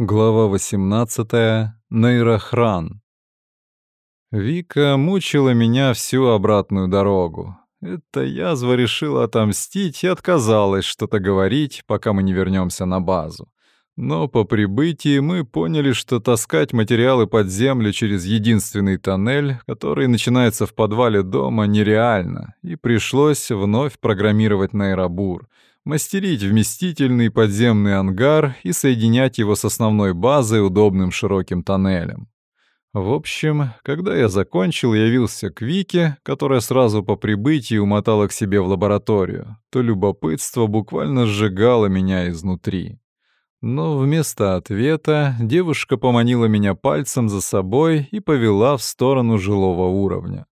Глава 18. Нейрохран. Вика мучила меня всю обратную дорогу. Эта язва решила отомстить и отказалась что-то говорить, пока мы не вернемся на базу. Но по прибытии мы поняли, что таскать материалы под землю через единственный тоннель, который начинается в подвале дома, нереально, и пришлось вновь программировать нейробур — мастерить вместительный подземный ангар и соединять его с основной базой удобным широким тоннелем. В общем, когда я закончил, явился к Вике, которая сразу по прибытии умотала к себе в лабораторию, то любопытство буквально сжигало меня изнутри. Но вместо ответа девушка поманила меня пальцем за собой и повела в сторону жилого уровня.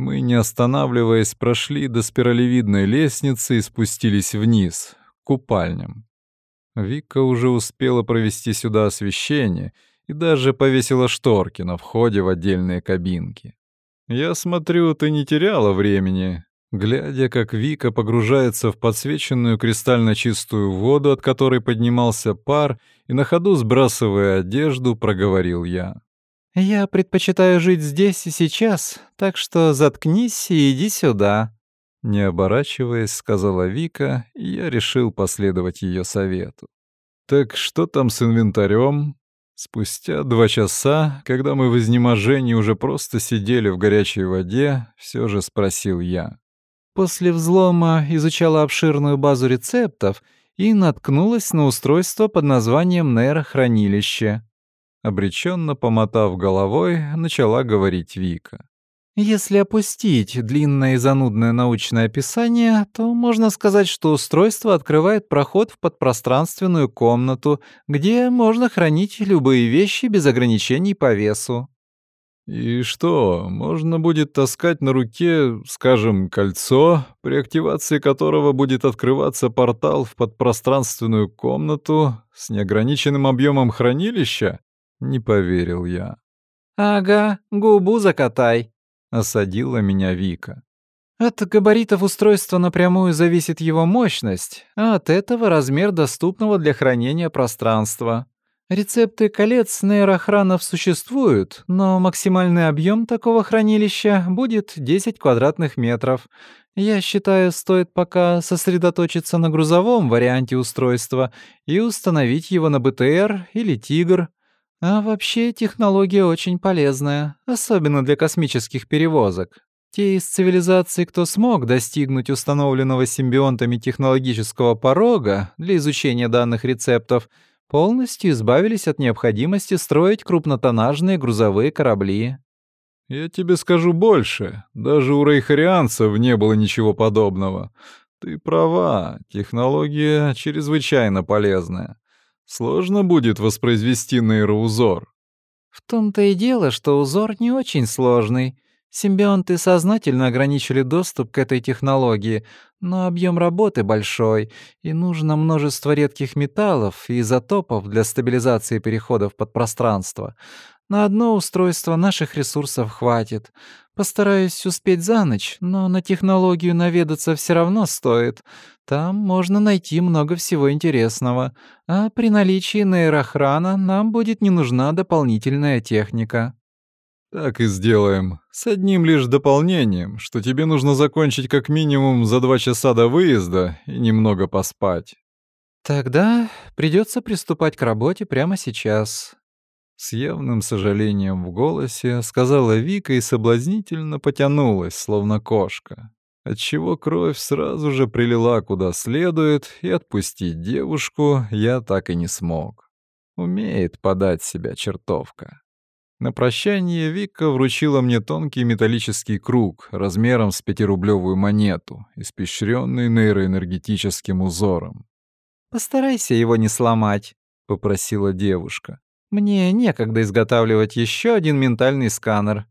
Мы, не останавливаясь, прошли до спиралевидной лестницы и спустились вниз, к купальням. Вика уже успела провести сюда освещение и даже повесила шторки на входе в отдельные кабинки. «Я смотрю, ты не теряла времени», Глядя, как Вика погружается в подсвеченную кристально чистую воду, от которой поднимался пар, и на ходу сбрасывая одежду, проговорил я. «Я предпочитаю жить здесь и сейчас, так что заткнись и иди сюда», — не оборачиваясь, сказала Вика, и я решил последовать ее совету. «Так что там с инвентарем?» Спустя два часа, когда мы в изнеможении уже просто сидели в горячей воде, все же спросил я. После взлома изучала обширную базу рецептов и наткнулась на устройство под названием нейрохранилище. Обреченно помотав головой, начала говорить Вика. Если опустить длинное и занудное научное описание, то можно сказать, что устройство открывает проход в подпространственную комнату, где можно хранить любые вещи без ограничений по весу. И что, можно будет таскать на руке, скажем, кольцо, при активации которого будет открываться портал в подпространственную комнату с неограниченным объемом хранилища? Не поверил я. «Ага, губу закатай», — осадила меня Вика. От габаритов устройства напрямую зависит его мощность, а от этого размер доступного для хранения пространства. Рецепты колец нейрохранов существуют, но максимальный объем такого хранилища будет 10 квадратных метров. Я считаю, стоит пока сосредоточиться на грузовом варианте устройства и установить его на БТР или Тигр — а вообще технология очень полезная, особенно для космических перевозок. Те из цивилизаций, кто смог достигнуть установленного симбионтами технологического порога для изучения данных рецептов, полностью избавились от необходимости строить крупнотоннажные грузовые корабли. «Я тебе скажу больше. Даже у рейхарианцев не было ничего подобного. Ты права, технология чрезвычайно полезная. Сложно будет воспроизвести нейроузор. В том-то и дело, что узор не очень сложный. Симбионты сознательно ограничили доступ к этой технологии, но объем работы большой, и нужно множество редких металлов и изотопов для стабилизации переходов под пространство. На одно устройство наших ресурсов хватит. Постараюсь успеть за ночь, но на технологию наведаться все равно стоит. Там можно найти много всего интересного. А при наличии нейрохрана нам будет не нужна дополнительная техника. Так и сделаем. С одним лишь дополнением, что тебе нужно закончить как минимум за два часа до выезда и немного поспать. Тогда придется приступать к работе прямо сейчас. С явным сожалением в голосе сказала Вика и соблазнительно потянулась, словно кошка, отчего кровь сразу же прилила куда следует, и отпустить девушку я так и не смог. Умеет подать себя чертовка. На прощание Вика вручила мне тонкий металлический круг размером с пятирублевую монету, испещренный нейроэнергетическим узором. «Постарайся его не сломать», — попросила девушка. Мне некогда изготавливать еще один ментальный сканер.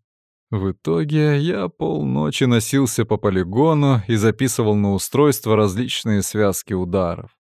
В итоге я полночи носился по полигону и записывал на устройство различные связки ударов.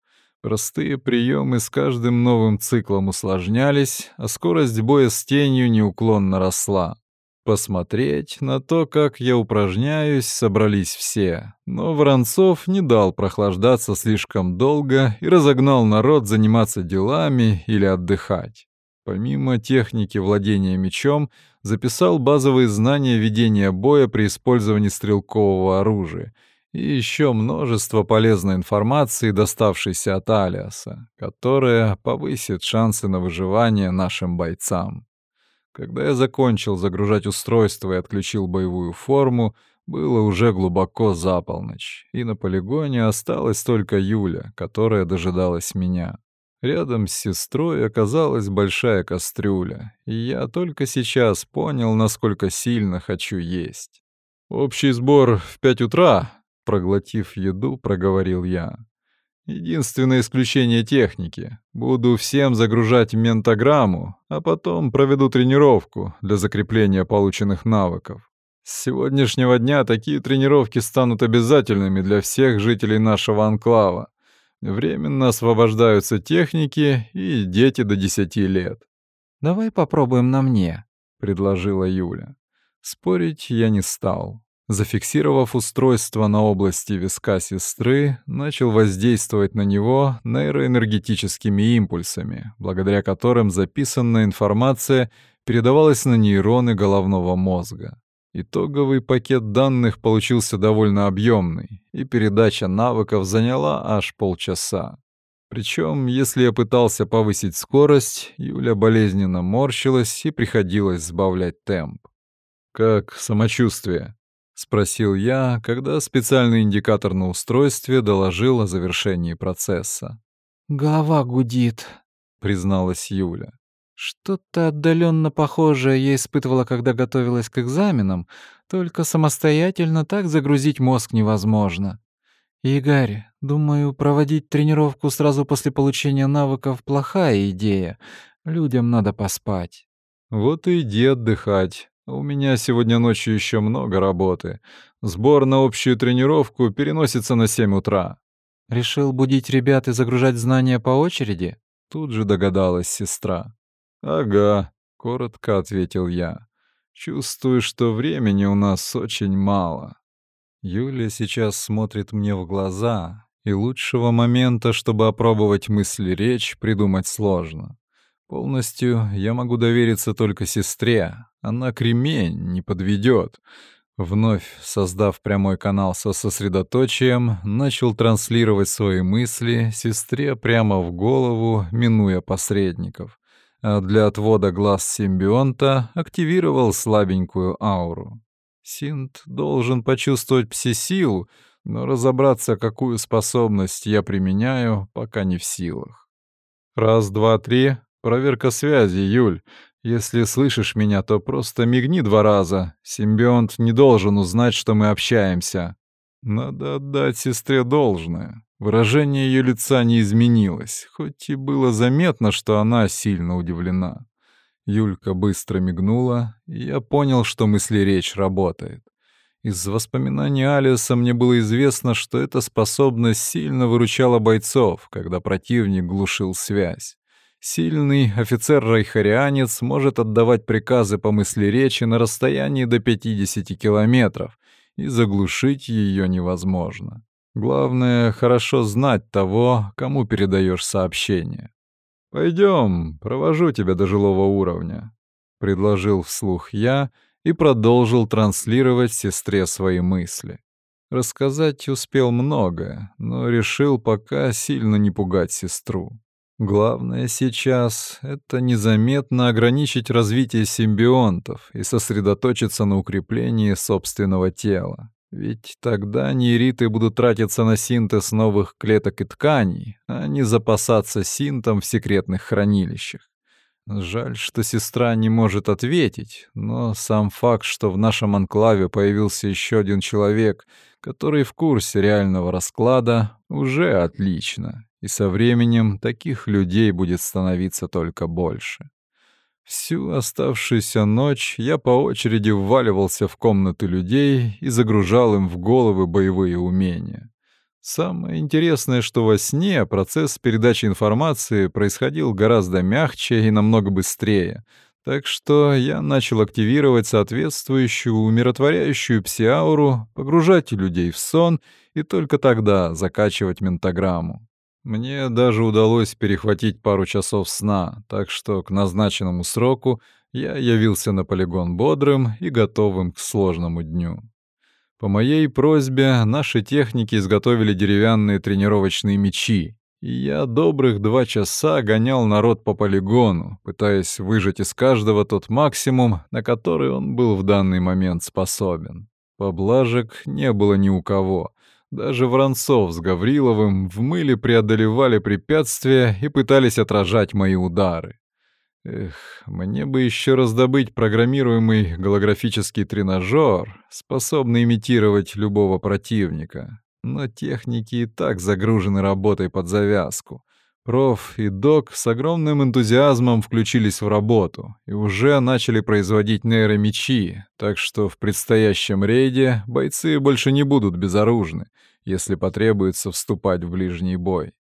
Простые приемы с каждым новым циклом усложнялись, а скорость боя с тенью неуклонно росла. Посмотреть на то, как я упражняюсь, собрались все, но Воронцов не дал прохлаждаться слишком долго и разогнал народ заниматься делами или отдыхать. Помимо техники владения мечом, записал базовые знания ведения боя при использовании стрелкового оружия и еще множество полезной информации, доставшейся от Алиаса, которая повысит шансы на выживание нашим бойцам. Когда я закончил загружать устройство и отключил боевую форму, было уже глубоко за полночь, и на полигоне осталась только Юля, которая дожидалась меня. Рядом с сестрой оказалась большая кастрюля, и я только сейчас понял, насколько сильно хочу есть. «Общий сбор в пять утра», — проглотив еду, проговорил я. Единственное исключение техники. Буду всем загружать ментограмму, а потом проведу тренировку для закрепления полученных навыков. С сегодняшнего дня такие тренировки станут обязательными для всех жителей нашего анклава. Временно освобождаются техники и дети до 10 лет. «Давай попробуем на мне», — предложила Юля. Спорить я не стал. Зафиксировав устройство на области виска сестры, начал воздействовать на него нейроэнергетическими импульсами, благодаря которым записанная информация передавалась на нейроны головного мозга. Итоговый пакет данных получился довольно объемный, и передача навыков заняла аж полчаса. Причем, если я пытался повысить скорость, Юля болезненно морщилась и приходилось сбавлять темп. «Как самочувствие?» — спросил я, когда специальный индикатор на устройстве доложил о завершении процесса. «Голова гудит», — призналась Юля. «Что-то отдаленно похожее я испытывала, когда готовилась к экзаменам, только самостоятельно так загрузить мозг невозможно. Игорь, думаю, проводить тренировку сразу после получения навыков — плохая идея. Людям надо поспать». «Вот и иди отдыхать. У меня сегодня ночью еще много работы. Сбор на общую тренировку переносится на 7 утра. Решил будить ребят и загружать знания по очереди? Тут же догадалась сестра. Ага, коротко ответил я. Чувствую, что времени у нас очень мало. Юля сейчас смотрит мне в глаза, и лучшего момента, чтобы опробовать мысли речь, придумать сложно. Полностью я могу довериться только сестре. Она кремень, не подведет. Вновь создав прямой канал со сосредоточием, начал транслировать свои мысли сестре прямо в голову, минуя посредников. А для отвода глаз симбионта активировал слабенькую ауру. Синт должен почувствовать пси-силу, но разобраться, какую способность я применяю, пока не в силах. Раз, два, три, Проверка связи, Юль. Если слышишь меня, то просто мигни два раза. Симбионт не должен узнать, что мы общаемся. Надо отдать сестре должное. Выражение ее лица не изменилось, хоть и было заметно, что она сильно удивлена. Юлька быстро мигнула, и я понял, что мысли-речь работает. Из воспоминаний Алиса мне было известно, что эта способность сильно выручала бойцов, когда противник глушил связь. Сильный офицер-райхарианец может отдавать приказы по мысли речи на расстоянии до 50 километров, и заглушить ее невозможно. Главное — хорошо знать того, кому передаешь сообщение. Пойдем, провожу тебя до жилого уровня», — предложил вслух я и продолжил транслировать сестре свои мысли. Рассказать успел многое, но решил пока сильно не пугать сестру. Главное сейчас — это незаметно ограничить развитие симбионтов и сосредоточиться на укреплении собственного тела. Ведь тогда нейриты будут тратиться на синтез новых клеток и тканей, а не запасаться синтом в секретных хранилищах. Жаль, что сестра не может ответить, но сам факт, что в нашем анклаве появился еще один человек, который в курсе реального расклада, уже отлично и со временем таких людей будет становиться только больше. Всю оставшуюся ночь я по очереди вваливался в комнаты людей и загружал им в головы боевые умения. Самое интересное, что во сне процесс передачи информации происходил гораздо мягче и намного быстрее, Так что я начал активировать соответствующую умиротворяющую псиауру, погружать людей в сон и только тогда закачивать ментограмму. Мне даже удалось перехватить пару часов сна, так что к назначенному сроку я явился на полигон бодрым и готовым к сложному дню. По моей просьбе наши техники изготовили деревянные тренировочные мечи, и я добрых два часа гонял народ по полигону, пытаясь выжать из каждого тот максимум, на который он был в данный момент способен. Поблажек не было ни у кого. Даже Воронцов с Гавриловым в мыле преодолевали препятствия и пытались отражать мои удары. Эх, мне бы еще раздобыть программируемый голографический тренажер, способный имитировать любого противника. Но техники и так загружены работой под завязку. Проф и док с огромным энтузиазмом включились в работу и уже начали производить нейромечи, так что в предстоящем рейде бойцы больше не будут безоружны, если потребуется вступать в ближний бой.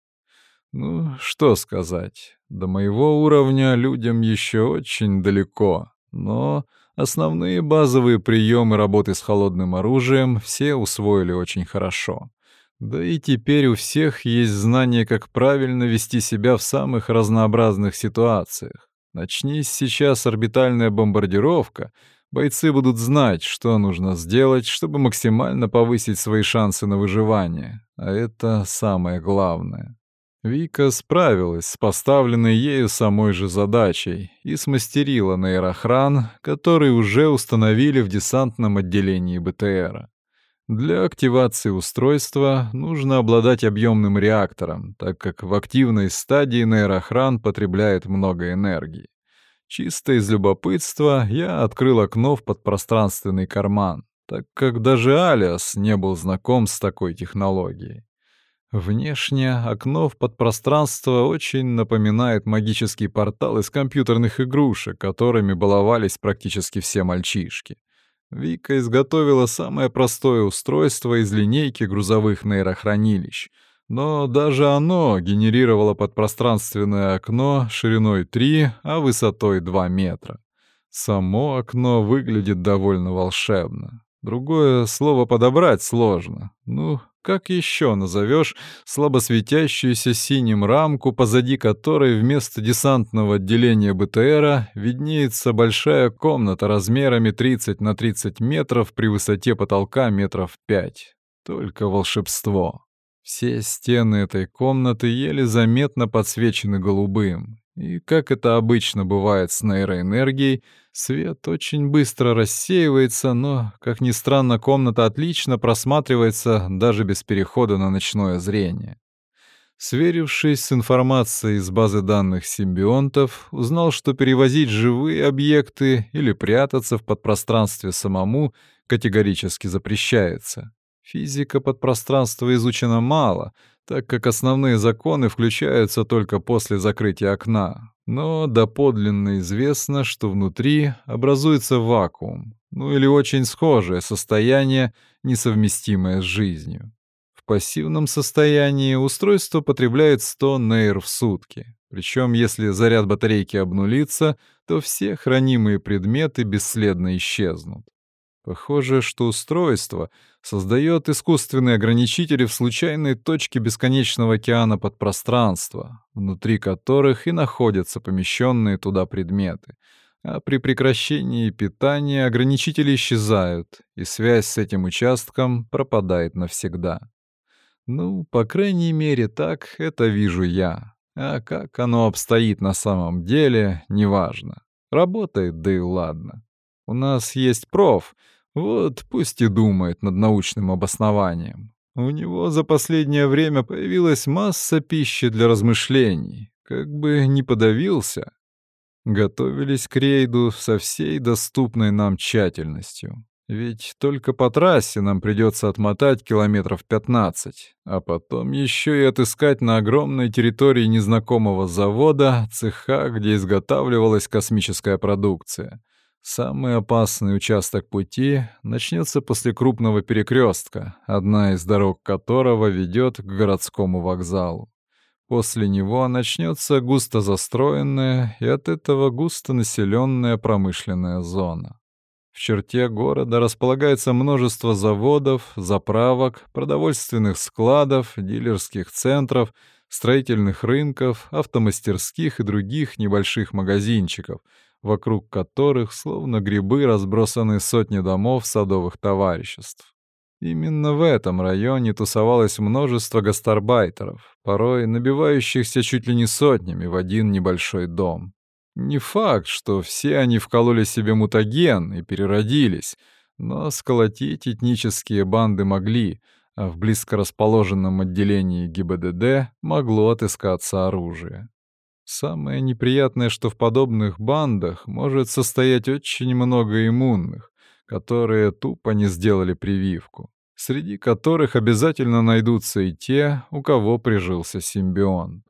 Ну, что сказать, до моего уровня людям еще очень далеко, но основные базовые приемы работы с холодным оружием все усвоили очень хорошо. Да и теперь у всех есть знание, как правильно вести себя в самых разнообразных ситуациях. Начнись сейчас орбитальная бомбардировка, бойцы будут знать, что нужно сделать, чтобы максимально повысить свои шансы на выживание. А это самое главное. Вика справилась с поставленной ею самой же задачей и смастерила нейрохран, который уже установили в десантном отделении БТРа. Для активации устройства нужно обладать объемным реактором, так как в активной стадии нейрохран потребляет много энергии. Чисто из любопытства я открыл окно в подпространственный карман, так как даже Алиас не был знаком с такой технологией. Внешне окно в подпространство очень напоминает магический портал из компьютерных игрушек, которыми баловались практически все мальчишки. Вика изготовила самое простое устройство из линейки грузовых нейрохранилищ, но даже оно генерировало подпространственное окно шириной 3, а высотой 2 метра. Само окно выглядит довольно волшебно. Другое слово подобрать сложно. Ну, как еще назовешь слабо светящуюся синим рамку, позади которой вместо десантного отделения БТРа виднеется большая комната размерами 30 на 30 метров при высоте потолка метров 5. Только волшебство. Все стены этой комнаты еле заметно подсвечены голубым. И, как это обычно бывает с нейроэнергией, свет очень быстро рассеивается, но, как ни странно, комната отлично просматривается даже без перехода на ночное зрение. Сверившись с информацией из базы данных симбионтов, узнал, что перевозить живые объекты или прятаться в подпространстве самому категорически запрещается. Физика подпространства изучена мало, так как основные законы включаются только после закрытия окна. Но доподлинно известно, что внутри образуется вакуум, ну или очень схожее состояние, несовместимое с жизнью. В пассивном состоянии устройство потребляет 100 нейр в сутки. Причем, если заряд батарейки обнулится, то все хранимые предметы бесследно исчезнут. Похоже, что устройство создает искусственные ограничители в случайной точке бесконечного океана подпространства, внутри которых и находятся помещенные туда предметы. А при прекращении питания ограничители исчезают, и связь с этим участком пропадает навсегда. Ну, по крайней мере, так это вижу я. А как оно обстоит на самом деле, неважно. Работает, да и ладно. У нас есть проф — вот пусть и думает над научным обоснованием. У него за последнее время появилась масса пищи для размышлений. Как бы не подавился. Готовились к рейду со всей доступной нам тщательностью. Ведь только по трассе нам придется отмотать километров 15, а потом еще и отыскать на огромной территории незнакомого завода цеха, где изготавливалась космическая продукция. Самый опасный участок пути начнется после крупного перекрестка, одна из дорог которого ведет к городскому вокзалу. После него начнется густо застроенная и от этого густо населенная промышленная зона. В черте города располагается множество заводов, заправок, продовольственных складов, дилерских центров, строительных рынков, автомастерских и других небольших магазинчиков, вокруг которых, словно грибы, разбросаны сотни домов садовых товариществ. Именно в этом районе тусовалось множество гастарбайтеров, порой набивающихся чуть ли не сотнями в один небольшой дом. Не факт, что все они вкололи себе мутаген и переродились, но сколотить этнические банды могли, а в близко расположенном отделении ГИБДД могло отыскаться оружие. Самое неприятное, что в подобных бандах может состоять очень много иммунных, которые тупо не сделали прививку, среди которых обязательно найдутся и те, у кого прижился симбион.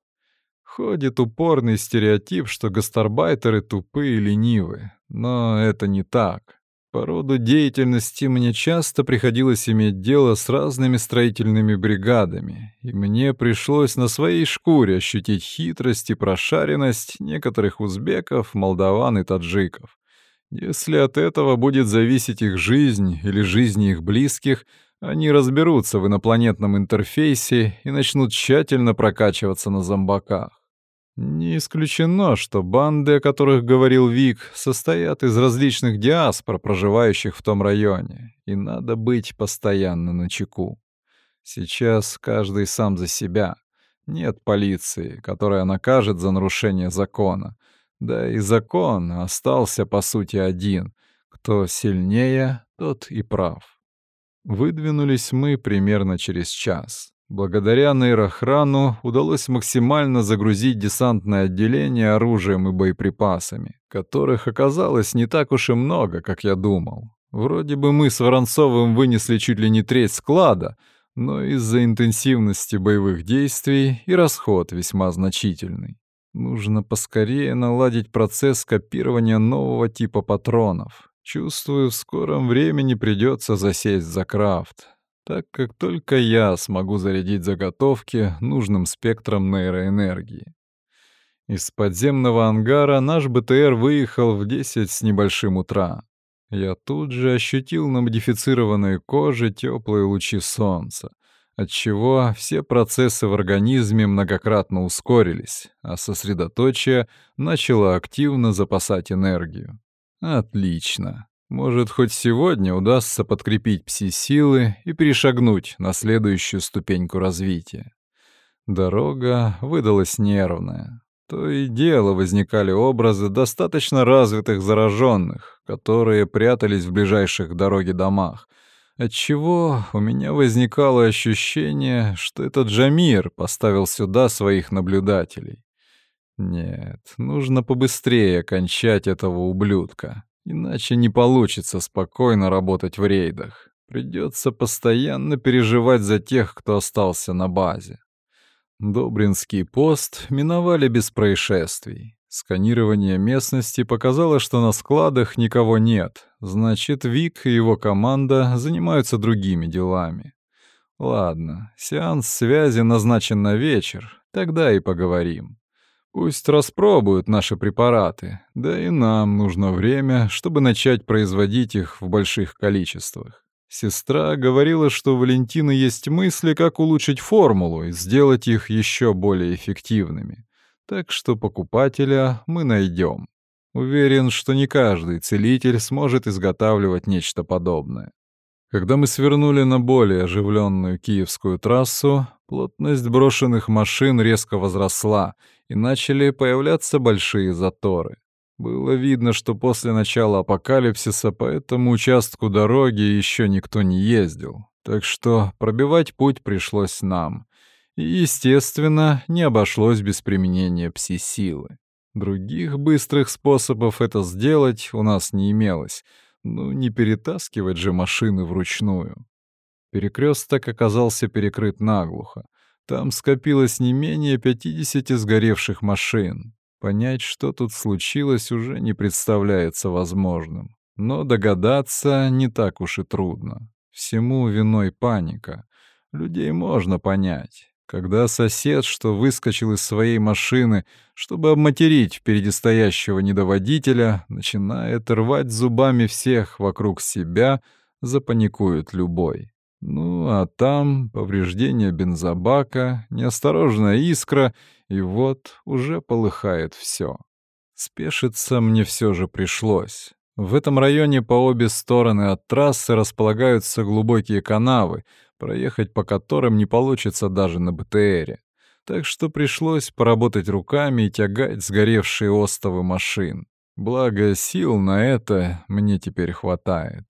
Ходит упорный стереотип, что гастарбайтеры тупые и ленивые, но это не так. По роду деятельности мне часто приходилось иметь дело с разными строительными бригадами, и мне пришлось на своей шкуре ощутить хитрость и прошаренность некоторых узбеков, молдаван и таджиков. Если от этого будет зависеть их жизнь или жизни их близких, они разберутся в инопланетном интерфейсе и начнут тщательно прокачиваться на зомбаках. Не исключено, что банды, о которых говорил Вик, состоят из различных диаспор, проживающих в том районе, и надо быть постоянно на чеку. Сейчас каждый сам за себя. Нет полиции, которая накажет за нарушение закона. Да и закон остался, по сути, один. Кто сильнее, тот и прав. Выдвинулись мы примерно через час. Благодаря нейрохрану удалось максимально загрузить десантное отделение оружием и боеприпасами, которых оказалось не так уж и много, как я думал. Вроде бы мы с Воронцовым вынесли чуть ли не треть склада, но из-за интенсивности боевых действий и расход весьма значительный. Нужно поскорее наладить процесс копирования нового типа патронов. Чувствую, в скором времени придется засесть за крафт, так как только я смогу зарядить заготовки нужным спектром нейроэнергии. Из подземного ангара наш БТР выехал в 10 с небольшим утра. Я тут же ощутил на модифицированной коже теплые лучи солнца отчего все процессы в организме многократно ускорились, а сосредоточие начало активно запасать энергию. Отлично. Может, хоть сегодня удастся подкрепить пси-силы и перешагнуть на следующую ступеньку развития. Дорога выдалась нервная. То и дело возникали образы достаточно развитых зараженных, которые прятались в ближайших к дороге домах, Отчего у меня возникало ощущение, что этот Джамир поставил сюда своих наблюдателей. Нет, нужно побыстрее кончать этого ублюдка, иначе не получится спокойно работать в рейдах. Придется постоянно переживать за тех, кто остался на базе. Добринский пост миновали без происшествий. Сканирование местности показало, что на складах никого нет. Значит, Вик и его команда занимаются другими делами. Ладно, сеанс связи назначен на вечер, тогда и поговорим. Пусть распробуют наши препараты, да и нам нужно время, чтобы начать производить их в больших количествах. Сестра говорила, что у Валентины есть мысли, как улучшить формулу и сделать их еще более эффективными. Так что покупателя мы найдем. Уверен, что не каждый целитель сможет изготавливать нечто подобное. Когда мы свернули на более оживленную киевскую трассу, плотность брошенных машин резко возросла, и начали появляться большие заторы. Было видно, что после начала апокалипсиса по этому участку дороги еще никто не ездил, так что пробивать путь пришлось нам. И, естественно, не обошлось без применения пси-силы. Других быстрых способов это сделать у нас не имелось. Ну, не перетаскивать же машины вручную. Перекресток оказался перекрыт наглухо. Там скопилось не менее 50 сгоревших машин. Понять, что тут случилось, уже не представляется возможным. Но догадаться не так уж и трудно. Всему виной паника. Людей можно понять. Когда сосед, что выскочил из своей машины, чтобы обматерить впереди стоящего недоводителя, начинает рвать зубами всех вокруг себя, запаникует любой. Ну, а там повреждение бензобака, неосторожная искра, и вот уже полыхает все. Спешиться мне все же пришлось. В этом районе по обе стороны от трассы располагаются глубокие канавы, проехать по которым не получится даже на БТРе. Так что пришлось поработать руками и тягать сгоревшие остовы машин. Благо, сил на это мне теперь хватает.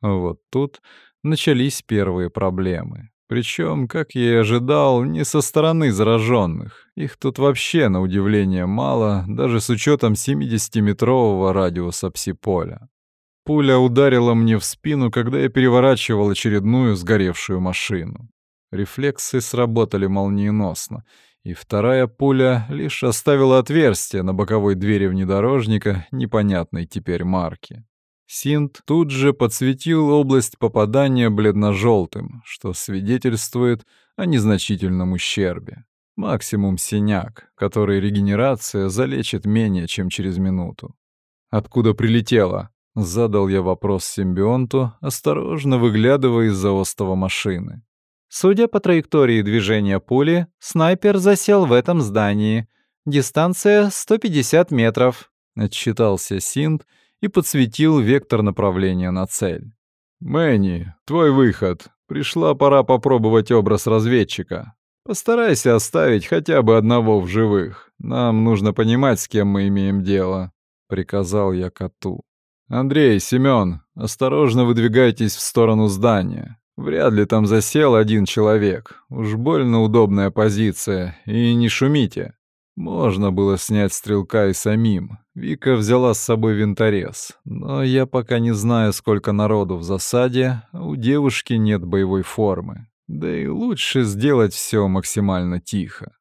Вот тут начались первые проблемы. Причем, как я и ожидал, не со стороны зараженных. Их тут вообще, на удивление, мало, даже с учетом 70-метрового радиуса псиполя. Пуля ударила мне в спину, когда я переворачивал очередную сгоревшую машину. Рефлексы сработали молниеносно, и вторая пуля лишь оставила отверстие на боковой двери внедорожника непонятной теперь марки. Синт тут же подсветил область попадания бледно-желтым, что свидетельствует о незначительном ущербе. Максимум синяк, который регенерация залечит менее чем через минуту. «Откуда прилетела?» Задал я вопрос симбионту, осторожно выглядывая из-за остова машины. Судя по траектории движения пули, снайпер засел в этом здании. Дистанция 150 метров, отчитался Синт и подсветил вектор направления на цель. Мэнни, твой выход. Пришла пора попробовать образ разведчика. Постарайся оставить хотя бы одного в живых. Нам нужно понимать, с кем мы имеем дело, приказал я коту. «Андрей, Семён, осторожно выдвигайтесь в сторону здания. Вряд ли там засел один человек. Уж больно удобная позиция. И не шумите. Можно было снять стрелка и самим. Вика взяла с собой винторез. Но я пока не знаю, сколько народу в засаде, а у девушки нет боевой формы. Да и лучше сделать все максимально тихо.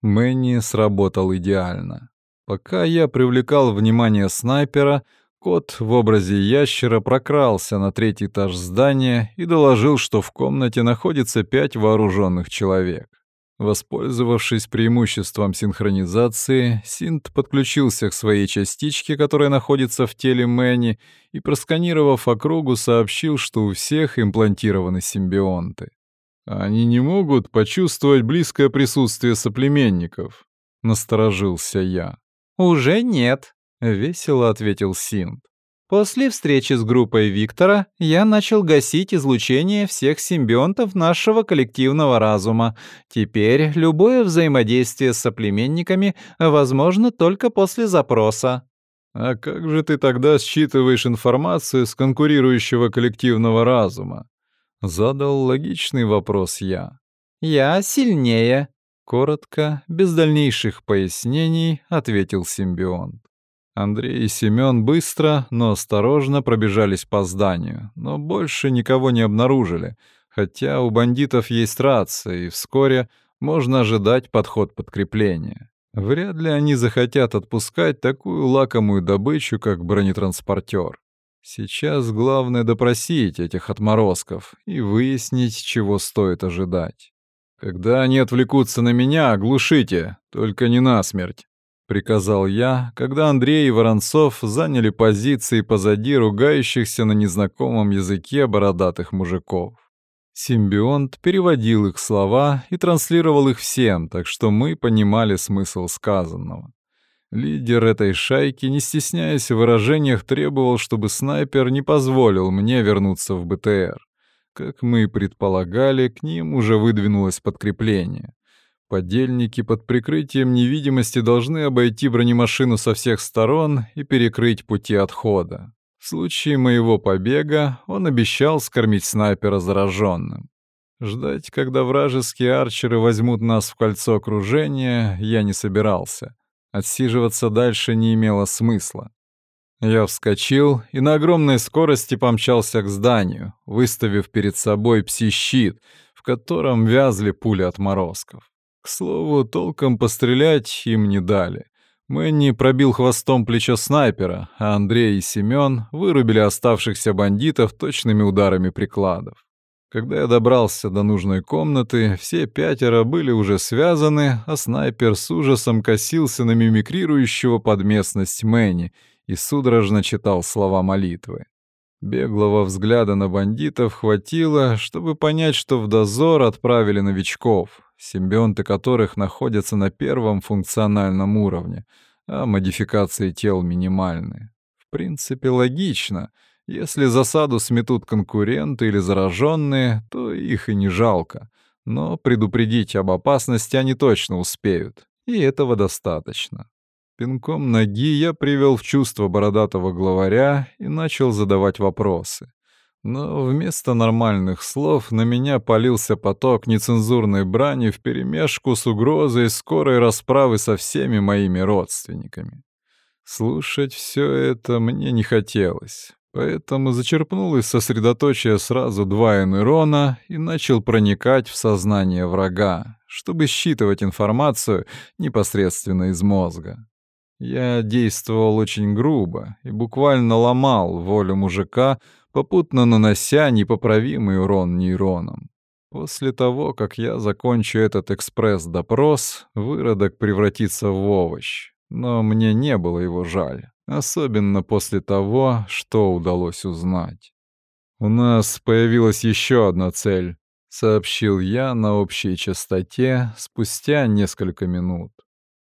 Мэнни сработал идеально. Пока я привлекал внимание снайпера, Кот в образе ящера прокрался на третий этаж здания и доложил, что в комнате находится пять вооруженных человек. Воспользовавшись преимуществом синхронизации, Синт подключился к своей частичке, которая находится в теле Мэнни, и, просканировав округу, сообщил, что у всех имплантированы симбионты. «Они не могут почувствовать близкое присутствие соплеменников», — насторожился я. «Уже нет», — весело ответил Синт. После встречи с группой Виктора я начал гасить излучение всех симбионтов нашего коллективного разума. Теперь любое взаимодействие с соплеменниками возможно только после запроса. А как же ты тогда считываешь информацию с конкурирующего коллективного разума? Задал логичный вопрос я. Я сильнее, коротко, без дальнейших пояснений, ответил симбионт. Андрей и Семён быстро, но осторожно пробежались по зданию, но больше никого не обнаружили, хотя у бандитов есть рация, и вскоре можно ожидать подход подкрепления. Вряд ли они захотят отпускать такую лакомую добычу, как бронетранспортер. Сейчас главное допросить этих отморозков и выяснить, чего стоит ожидать. Когда они отвлекутся на меня, оглушите, только не насмерть приказал я, когда Андрей и Воронцов заняли позиции позади ругающихся на незнакомом языке бородатых мужиков. Симбионт переводил их слова и транслировал их всем, так что мы понимали смысл сказанного. Лидер этой шайки, не стесняясь в выражениях, требовал, чтобы снайпер не позволил мне вернуться в БТР. Как мы и предполагали, к ним уже выдвинулось подкрепление. Подельники под прикрытием невидимости должны обойти бронемашину со всех сторон и перекрыть пути отхода. В случае моего побега он обещал скормить снайпера зараженным. Ждать, когда вражеские арчеры возьмут нас в кольцо окружения, я не собирался. Отсиживаться дальше не имело смысла. Я вскочил и на огромной скорости помчался к зданию, выставив перед собой пси-щит, в котором вязли пули отморозков. К слову, толком пострелять им не дали. Мэнни пробил хвостом плечо снайпера, а Андрей и Семён вырубили оставшихся бандитов точными ударами прикладов. Когда я добрался до нужной комнаты, все пятеро были уже связаны, а снайпер с ужасом косился на мимикрирующего под местность Мэнни и судорожно читал слова молитвы. Беглого взгляда на бандитов хватило, чтобы понять, что в дозор отправили новичков, симбионты которых находятся на первом функциональном уровне, а модификации тел минимальны. В принципе, логично. Если засаду сметут конкуренты или зараженные, то их и не жалко. Но предупредить об опасности они точно успеют, и этого достаточно. Пинком ноги я привел в чувство бородатого главаря и начал задавать вопросы. Но вместо нормальных слов на меня полился поток нецензурной брани вперемешку с угрозой скорой расправы со всеми моими родственниками. Слушать все это мне не хотелось, поэтому зачерпнул из сосредоточия сразу два энерона и начал проникать в сознание врага, чтобы считывать информацию непосредственно из мозга. Я действовал очень грубо и буквально ломал волю мужика, попутно нанося непоправимый урон нейронам. После того, как я закончу этот экспресс-допрос, выродок превратится в овощ. Но мне не было его жаль, особенно после того, что удалось узнать. «У нас появилась еще одна цель», — сообщил я на общей частоте спустя несколько минут.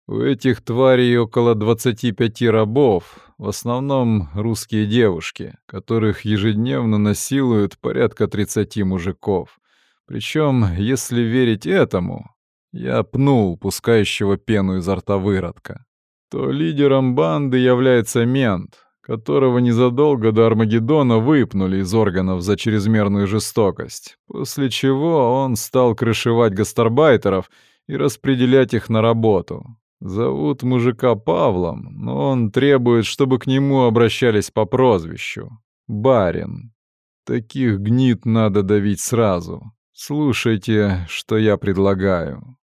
У этих тварей около 25 рабов, в основном русские девушки, которых ежедневно насилуют порядка 30 мужиков. Причем, если верить этому, я пнул пускающего пену изо рта выродка, то лидером банды является мент, которого незадолго до Армагеддона выпнули из органов за чрезмерную жестокость, после чего он стал крышевать гастарбайтеров и распределять их на работу, Зовут мужика Павлом, но он требует, чтобы к нему обращались по прозвищу. Барин. Таких гнид надо давить сразу. Слушайте, что я предлагаю.